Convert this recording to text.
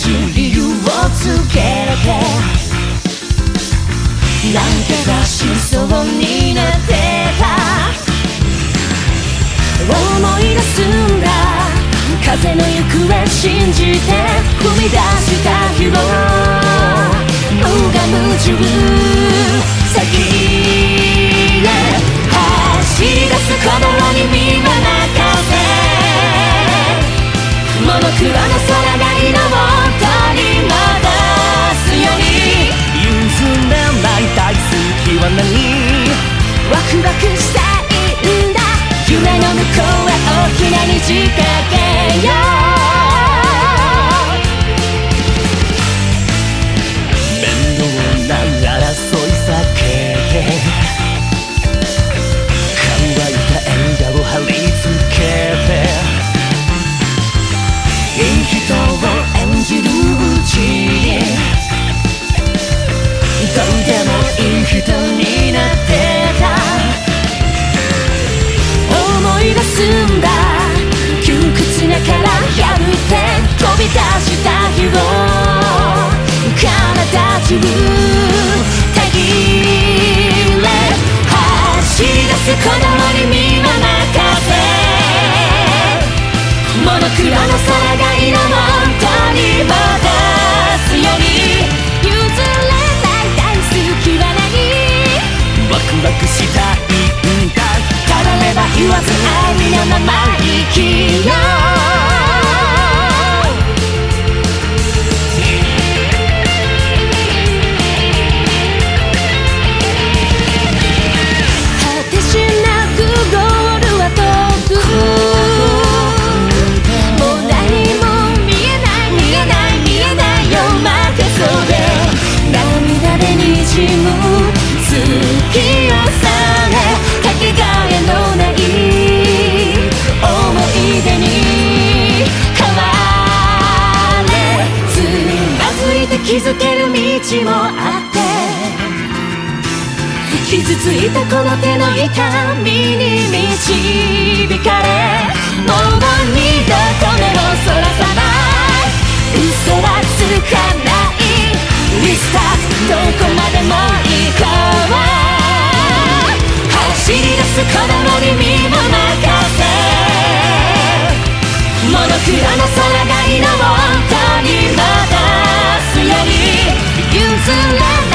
す理由をつけらて。なんて出しそうになってた。思い出すんだ。風の行方信じて踏み出した日を。無我夢中気づける道もあって傷ついたこの手の痛みに導かれもう二度と目をそらさない。嘘はつかない。リスタどこまでも行こう。走り出す子供に身を任せ。モノクロの空が色をに譲れ